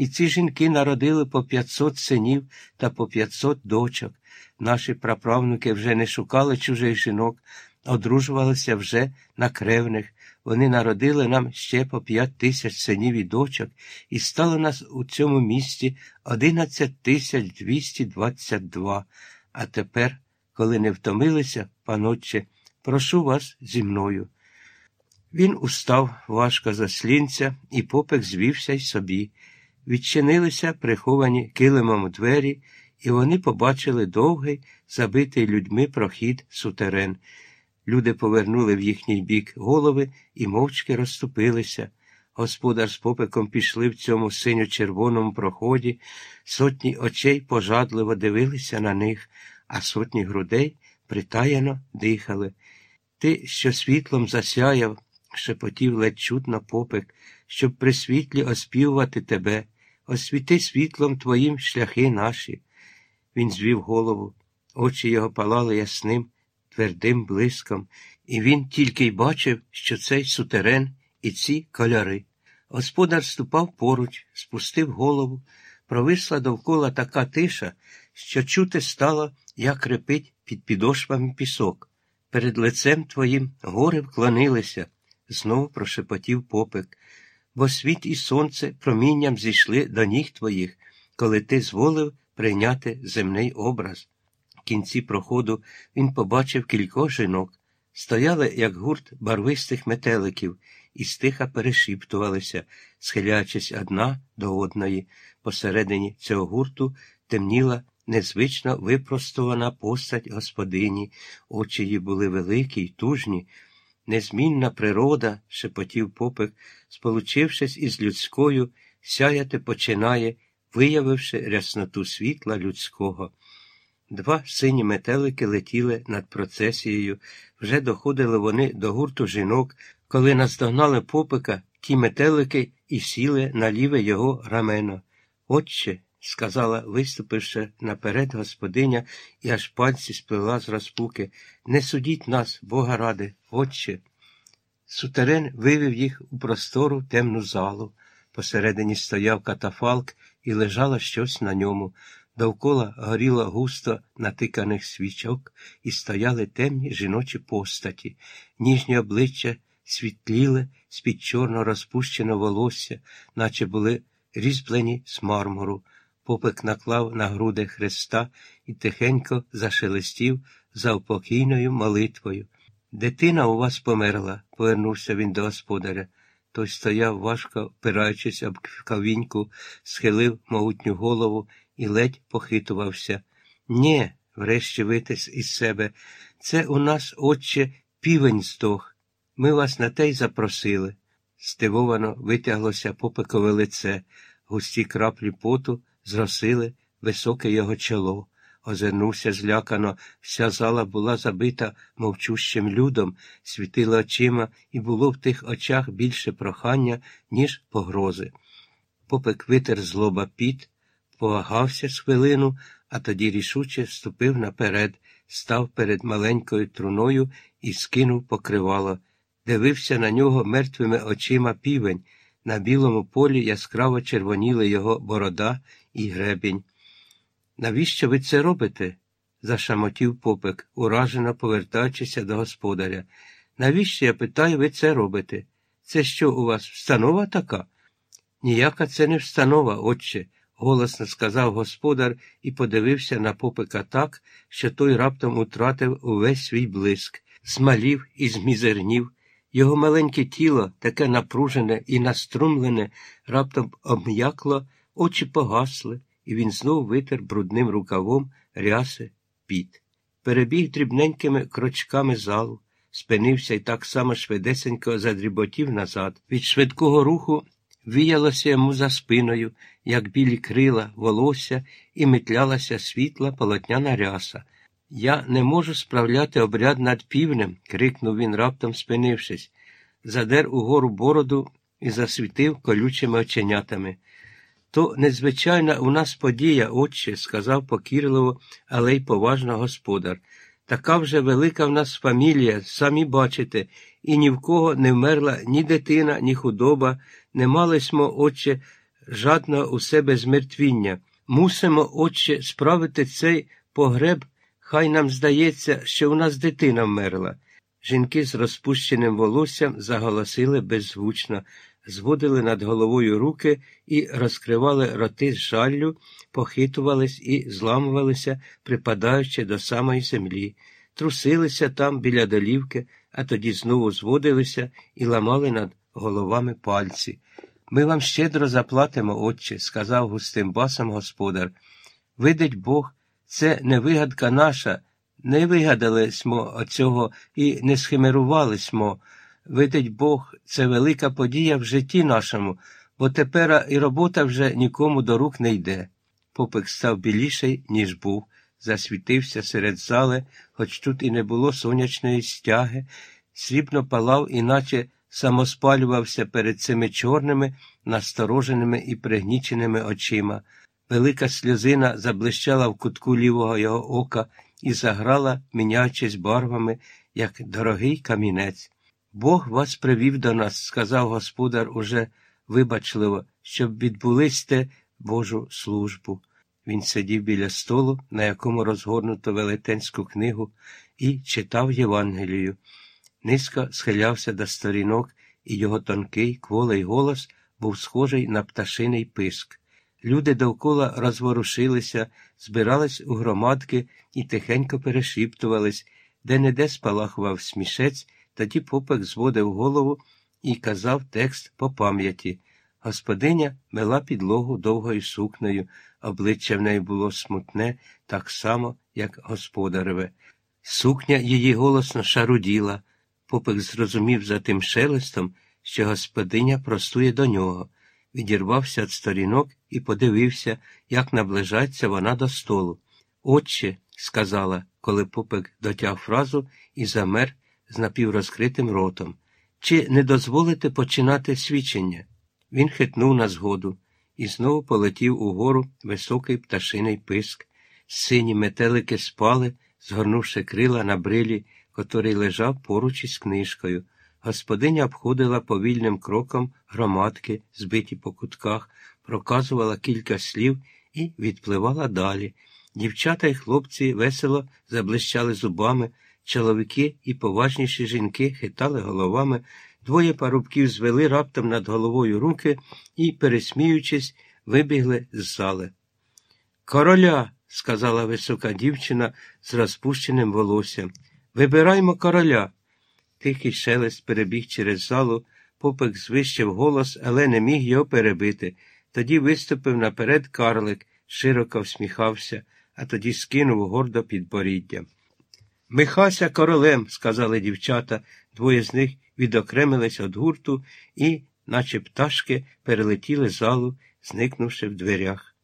І ці жінки народили по 500 синів та по 500 дочок. Наші праправнуки вже не шукали чужих жінок, одружувалися вже на кревних. Вони народили нам ще по п'ять тисяч синів і дочок, і стало нас у цьому місті одинадцять тисяч двісті двадцять два. А тепер, коли не втомилися, панотче, прошу вас зі мною. Він устав важко заслінця, і попек звівся й собі. Відчинилися приховані килимом двері, і вони побачили довгий, забитий людьми прохід сутерен. Люди повернули в їхній бік голови і мовчки розступилися. Господар з попеком пішли в цьому синьо-червоному проході, сотні очей пожадливо дивилися на них, а сотні грудей притаяно дихали. Ти, що світлом засяяв, шепотів ледь чутно попек, щоб при світлі оспівувати тебе, освіти світлом твоїм шляхи наші. Він звів голову, очі його палали ясним, твердим блиском, і він тільки й бачив, що цей сутерен і ці кольори. Господар ступав поруч, спустив голову, провисла довкола така тиша, що чути стало, як репить під підошвами пісок. Перед лицем твоїм гори вклонилися, знову прошепотів попек, бо світ і сонце промінням зійшли до ніг твоїх, коли ти зволив прийняти земний образ. В кінці проходу він побачив кількох жінок, стояли, як гурт барвистих метеликів, і стиха перешіптувалися, схиляючись одна до одної. Посередині цього гурту темніла незвично випростована постать господині, очі її були великі й тужні. Незмінна природа, шепотів попик, сполучившись із людською, сяяти починає, виявивши рясноту світла людського. Два сині метелики летіли над процесією, вже доходили вони до гурту жінок, коли наздогнали попика ті метелики і сіли на ліве його рамено. Отче, сказала, виступивши наперед господиня, і аж пальці сплила з розпуки, не судіть нас, Бога ради, отче. Сутерен вивів їх у простору темну залу. Посередині стояв катафалк і лежало щось на ньому. Довкола горіло густо натиканих свічок, і стояли темні жіночі постаті, ніжні обличчя світліли з-під чорно розпущеного волосся, наче були різьблені з мармуру. Попик наклав на груди хреста і тихенько зашелестів за упокійною молитвою. Дитина у вас померла, повернувся він до господаря. Той стояв, важко впираючись об кавіньку, схилив могутню голову і ледь похитувався. Нє, врешті витис із себе, це у нас, отче, півень здох. Ми вас на те й запросили. Стивовано витяглося попекове лице, густі краплі поту зросили високе його чоло. Озирнувся злякано, вся зала була забита мовчущим людом, світила очима, і було в тих очах більше прохання, ніж погрози. Попек витер з лоба піт, повагався з хвилину, а тоді рішуче ступив наперед, став перед маленькою труною і скинув покривало. Дивився на нього мертвими очима півень. На білому полі яскраво червоніли його борода і гребінь. Навіщо ви це робите? зашамотів попек, уражено повертаючися до господаря. Навіщо, я питаю, ви це робите? Це що у вас встанова така? Ніяка це не встанова, отче, голосно сказав господар і подивився на попека так, що той раптом утратив увесь свій блиск, змалів і змізернів. Його маленьке тіло, таке напружене і наструмлене, раптом обм'якло, очі погасли і він знов витер брудним рукавом ряси піт. Перебіг дрібненькими крочками залу, спинився і так само швидесенько задріботів назад. Від швидкого руху віялося йому за спиною, як білі крила, волосся, і метлялася світла полотняна ряса. Я не можу справляти обряд над півнем, крикнув він, раптом спинившись, задер угору бороду і засвітив колючими оченятами. То незвичайна у нас подія, отче, сказав покірливо, але й поважно господар. Така вже велика в нас фамілія, самі бачите, і ні в кого не вмерла ні дитина, ні худоба, не мали смо, отче, жадного у себе змертвіння. Мусимо, отче, справити цей погреб, хай нам здається, що у нас дитина вмерла. Жінки з розпущеним волоссям заголосили беззвучно, зводили над головою руки і розкривали роти з жаллю, похитувались і зламувалися, припадаючи до самої землі, трусилися там біля долівки, а тоді знову зводилися і ламали над головами пальці. Ми вам щедро заплатимо, отче, сказав густим басом господар. Видить Бог, це не вигадка наша, не вигадали смо оцього і не схимерували смо. Видить Бог, це велика подія в житті нашому, бо тепер і робота вже нікому до рук не йде. Попик став біліший, ніж був, засвітився серед зали, хоч тут і не було сонячної стяги, срібно палав, іначе самоспалювався перед цими чорними, настороженими і пригніченими очима. Велика сльозина заблищала в кутку лівого його ока і заграла, міняючись барвами, як дорогий камінець. Бог вас привів до нас, сказав господар уже вибачливо, щоб відбулись те Божу службу. Він сидів біля столу, на якому розгорнуто велетенську книгу, і читав Євангелію. Низько схилявся до сторінок, і його тонкий, кволий голос був схожий на пташиний писк. Люди довкола розворушилися, збирались у громадки і тихенько перешіптувались, де не де спалахував смішець, тоді попек зводив голову і казав текст по пам'яті. Господиня мила підлогу довгою сукнею, обличчя в неї було смутне, так само, як господареве. Сукня її голосно шаруділа. Попик зрозумів за тим шелестом, що господиня простує до нього, відірвався від сторінок і подивився, як наближається вона до столу. Отче, сказала, коли попик дотяг фразу і замер з напіврозкритим ротом, чи не дозволите починати свідчення? Він хитнув на згоду і знову полетів угору високий пташиний писк. Сині метелики спали, згорнувши крила на брилі, котрий лежав поруч із книжкою. Господиня обходила повільним кроком громадки, збиті по кутках, проказувала кілька слів і відпливала далі. Дівчата й хлопці весело заблищали зубами, чоловіки і поважніші жінки хитали головами, двоє парубків звели раптом над головою руки і, пересміючись, вибігли з зали. Короля, сказала висока дівчина з розпущеним волоссям. Вибираймо короля. Тихий шелест перебіг через залу, попик звищив голос, але не міг його перебити. Тоді виступив наперед карлик, широко всміхався, а тоді скинув гордо підборіддя. Михася королем, сказали дівчата, двоє з них відокремились від гурту і, наче пташки, перелетіли залу, зникнувши в дверях.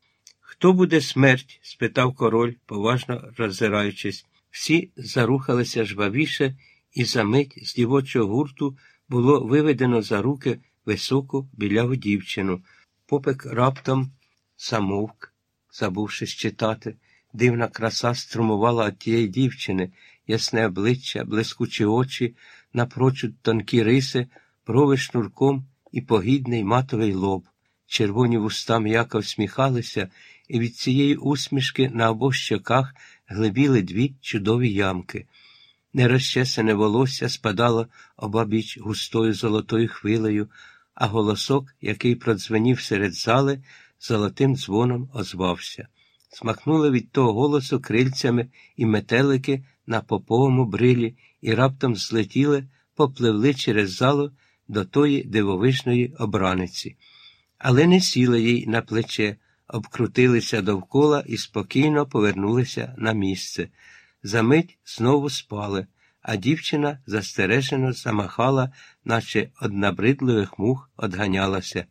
Хто буде смерть? спитав король, поважно роззираючись. Всі зарухалися жвавіше, і за мить з дівочого гурту було виведено за руки високу біляву дівчину. Попек раптом замовк, забувшись читати. Дивна краса струмувала від тієї дівчини, ясне обличчя, блискучі очі, напрочуд тонкі риси, брови шнурком і погідний матовий лоб. Червоні вуста м'яко всміхалися, і від цієї усмішки на обох щоках глибіли дві чудові ямки. Нерозчесане волосся спадало обабіч густою золотою хвилею, а голосок, який продзвенів серед зали, золотим дзвоном озвався. Смахнули від того голосу крильцями і метелики на поповому брилі і раптом злетіли, попливли через залу до тої дивовижної обраниці. Але не сіли їй на плече, обкрутилися довкола і спокійно повернулися на місце. Замить знову спали, а дівчина застережено замахала, наче од набридливих мух одганялася.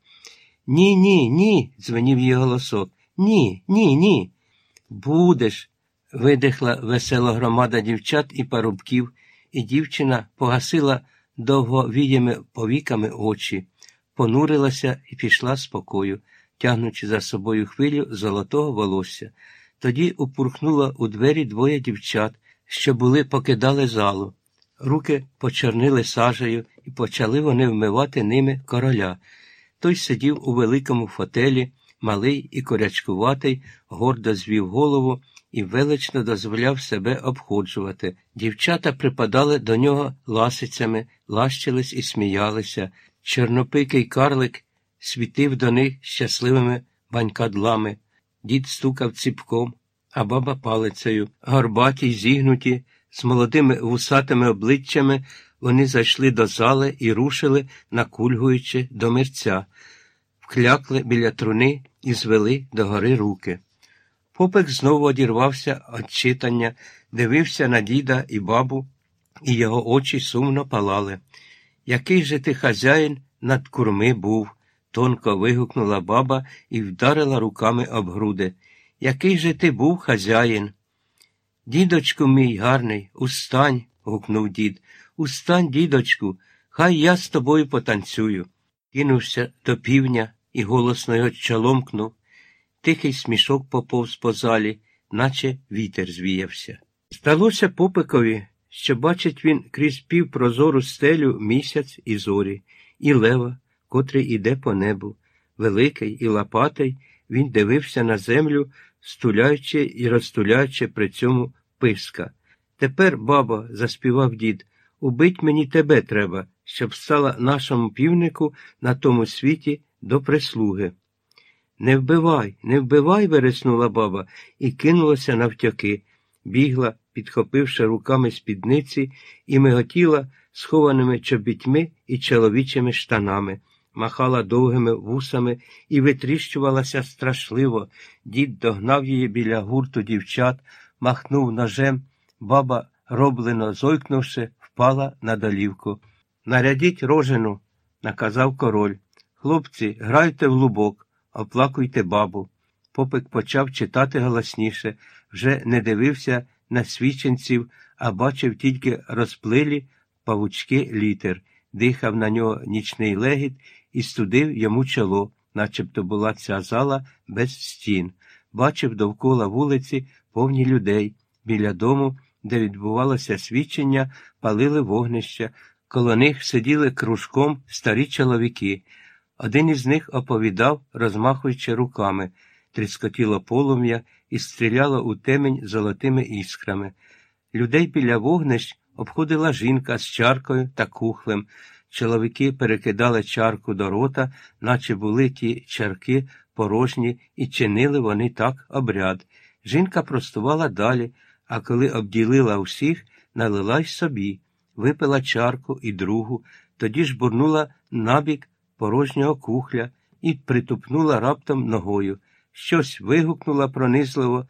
Ні, ні, ні, дзвенів її голосок. Ні, ні, ні. Будеш. видихла весела громада дівчат і парубків, і дівчина погасила довговіями повіками очі, понурилася і пішла з покою, тягнучи за собою хвилю золотого волосся. Тоді упурхнула у двері двоє дівчат, що були покидали залу. Руки почорнили сажею, і почали вони вмивати ними короля. Той сидів у великому фотелі, малий і корячкуватий, гордо звів голову і велично дозволяв себе обходжувати. Дівчата припадали до нього ласицями, лащились і сміялися. Чорнопикий карлик світив до них щасливими банькадлами. Дід стукав ціпком, а баба палицею. Горбаті зігнуті, з молодими вусатими обличчями вони зайшли до зали і рушили, накульгуючи до мерця, вклякли біля труни і звели догори руки. Попик знову одірвався від читання, дивився на діда і бабу, і його очі сумно палали. Який же ти хазяїн над курми був? тонко вигукнула баба і вдарила руками об груди. Який же ти був хазяїн? Дідочку мій гарний, устань, гукнув дід. Устань, дідочку, хай я з тобою потанцюю. Кинувся до півня і голосно його чоломкнув. Тихий смішок поповз по залі, наче вітер звіявся. Сталося попикові, що бачить він крізь півпрозору стелю місяць і зорі, і лева, котрий іде по небу. Великий і лопатий, він дивився на землю, стуляючи і розтуляючи при цьому писка. Тепер, баба, заспівав дід, убить мені тебе треба, щоб стала нашому півнику на тому світі до прислуги. Не вбивай, не вбивай, вереснула баба і кинулася навтяки, бігла, підхопивши руками спідниці, і миготіла схованими чобітьми і чоловічими штанами, махала довгими вусами і витріщувалася страшливо. Дід догнав її біля гурту дівчат, махнув ножем, баба, роблено зойкнувши, впала на долівку. Нарядіть рожену, наказав король. Хлопці, грайте в лубок, оплакуйте бабу. Попик почав читати голосніше, вже не дивився на свіченців, а бачив тільки розплилі павучки літер, дихав на нього нічний легіт і студив йому чоло, начебто була ця зала без стін. Бачив довкола вулиці повні людей. Біля дому, де відбувалося свідчення, палили вогнища, коло них сиділи кружком старі чоловіки. Один із них оповідав, розмахуючи руками, тріскотіло полум'я і стріляло у темень золотими іскрами. Людей біля вогнищ обходила жінка з чаркою та кухлем. Чоловіки перекидали чарку до рота, наче були ті чарки порожні, і чинили вони так обряд. Жінка простувала далі, а коли обділила усіх, налила й собі, випила чарку і другу, тоді ж бурнула набік порожнього кухля і притупнула раптом ногою. Щось вигукнула пронизливо,